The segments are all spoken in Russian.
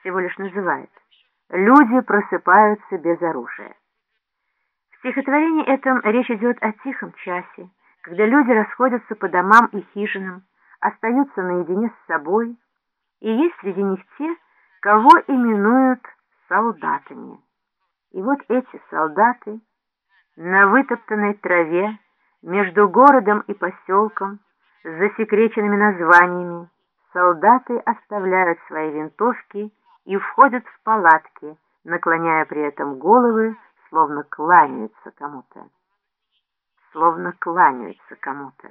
всего лишь называет. Люди просыпаются без оружия. В стихотворении этом речь идет о тихом часе, когда люди расходятся по домам и хижинам, остаются наедине с собой, и есть среди них те, кого именуют солдатами. И вот эти солдаты на вытоптанной траве между городом и поселком с засекреченными названиями солдаты оставляют свои винтовки и входят в палатки, наклоняя при этом головы, словно кланяются кому-то. Словно кланяются кому-то.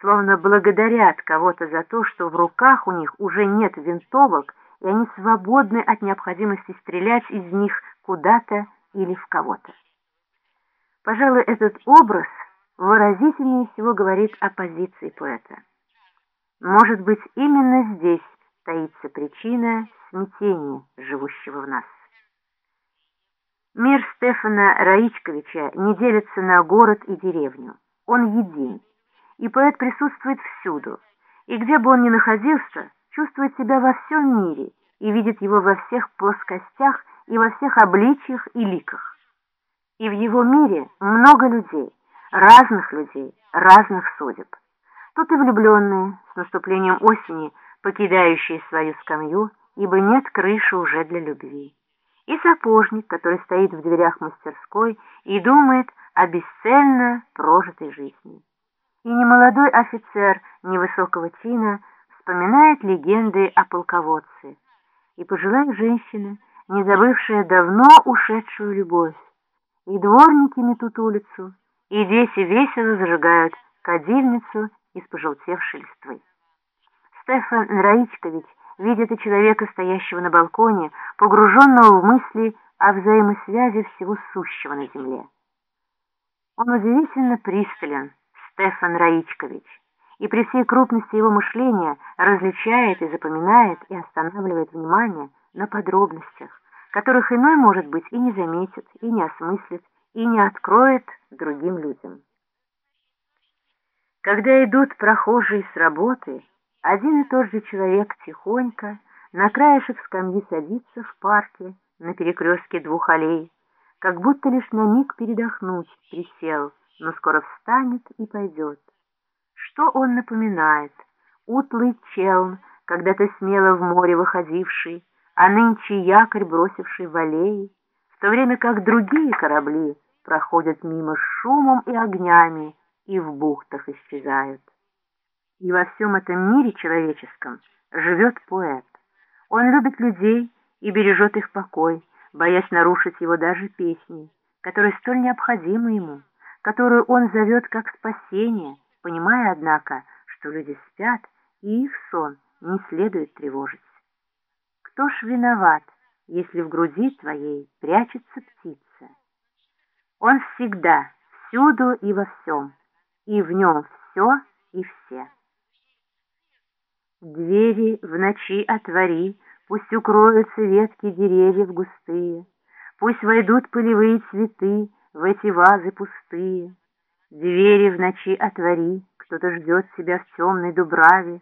Словно благодарят кого-то за то, что в руках у них уже нет винтовок, и они свободны от необходимости стрелять из них куда-то или в кого-то. Пожалуй, этот образ выразительнее всего говорит о позиции поэта. Может быть, именно здесь таится причина смятения, живущего в нас. Мир Стефана Раичковича не делится на город и деревню. Он един, и поэт присутствует всюду, и где бы он ни находился, чувствует себя во всем мире и видит его во всех плоскостях и во всех обличиях и ликах. И в его мире много людей, разных людей, разных судеб. Тут и влюбленные, с наступлением осени, покидающие свою скамью, ибо нет крыши уже для любви. И сапожник, который стоит в дверях мастерской и думает о бесцельно прожитой жизни. И немолодой офицер невысокого чина вспоминает легенды о полководце, и пожилая женщина, не забывшая давно ушедшую любовь, и дворники метут улицу, и дети весело зажигают кадильницу из пожелтевшей листвы. Стефан Раичкович видит и человека, стоящего на балконе, погруженного в мысли о взаимосвязи всего сущего на земле. Он удивительно пристален, Стефан Раичкович, и при всей крупности его мышления различает и запоминает и останавливает внимание на подробностях, которых иной, может быть, и не заметит, и не осмыслит, и не откроет другим людям. Когда идут прохожие с работы, один и тот же человек тихонько на краешек скамьи садится в парке на перекрестке двух аллей, как будто лишь на миг передохнуть присел, но скоро встанет и пойдет. Что он напоминает? Утлый челн, когда-то смело в море выходивший, а нынче якорь бросивший в аллеи, в то время как другие корабли проходят мимо шумом и огнями и в бухтах исчезают. И во всем этом мире человеческом живет поэт. Он любит людей и бережет их покой, боясь нарушить его даже песней, которые столь необходимы ему, которую он зовет как спасение, понимая, однако, что люди спят, и их сон не следует тревожить. Кто ж виноват, если в груди твоей прячется птица? Он всегда, всюду и во всем, и в нем все и все. Двери в ночи отвори, пусть укроются ветки деревьев густые, пусть войдут полевые цветы в эти вазы пустые. Двери в ночи отвори, кто-то ждет тебя в темной дубраве,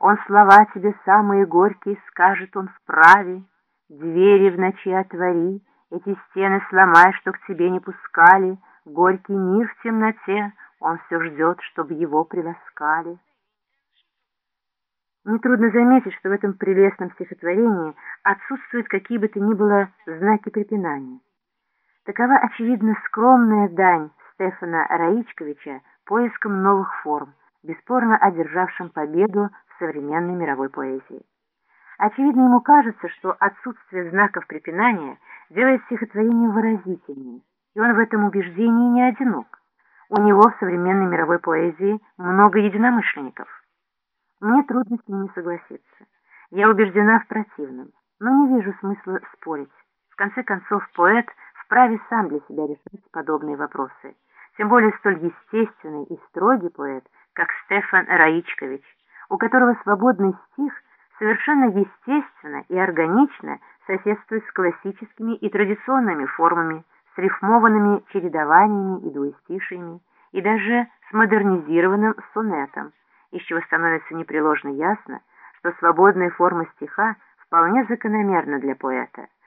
он слова тебе самые горькие скажет он вправе. Двери в ночи отвори, эти стены сломай, что к тебе не пускали, Горький мир в темноте, он все ждет, чтобы его приласкали. Нетрудно заметить, что в этом прелестном стихотворении отсутствуют какие бы то ни было знаки препинания. Такова, очевидно, скромная дань Стефана Раичковича поиском новых форм, бесспорно одержавшим победу в современной мировой поэзии. Очевидно, ему кажется, что отсутствие знаков препинания делает стихотворение выразительнее, и он в этом убеждении не одинок. У него в современной мировой поэзии много единомышленников. Мне трудно с ними согласиться. Я убеждена в противном, но не вижу смысла спорить. В конце концов, поэт вправе сам для себя решать подобные вопросы. Тем более столь естественный и строгий поэт, как Стефан Раичкович, у которого свободный стих совершенно естественно и органично соседствует с классическими и традиционными формами, с рифмованными чередованиями и двуестишиями, и даже с модернизированным сонетом, из чего становится непреложно ясно, что свободная форма стиха вполне закономерно для поэта.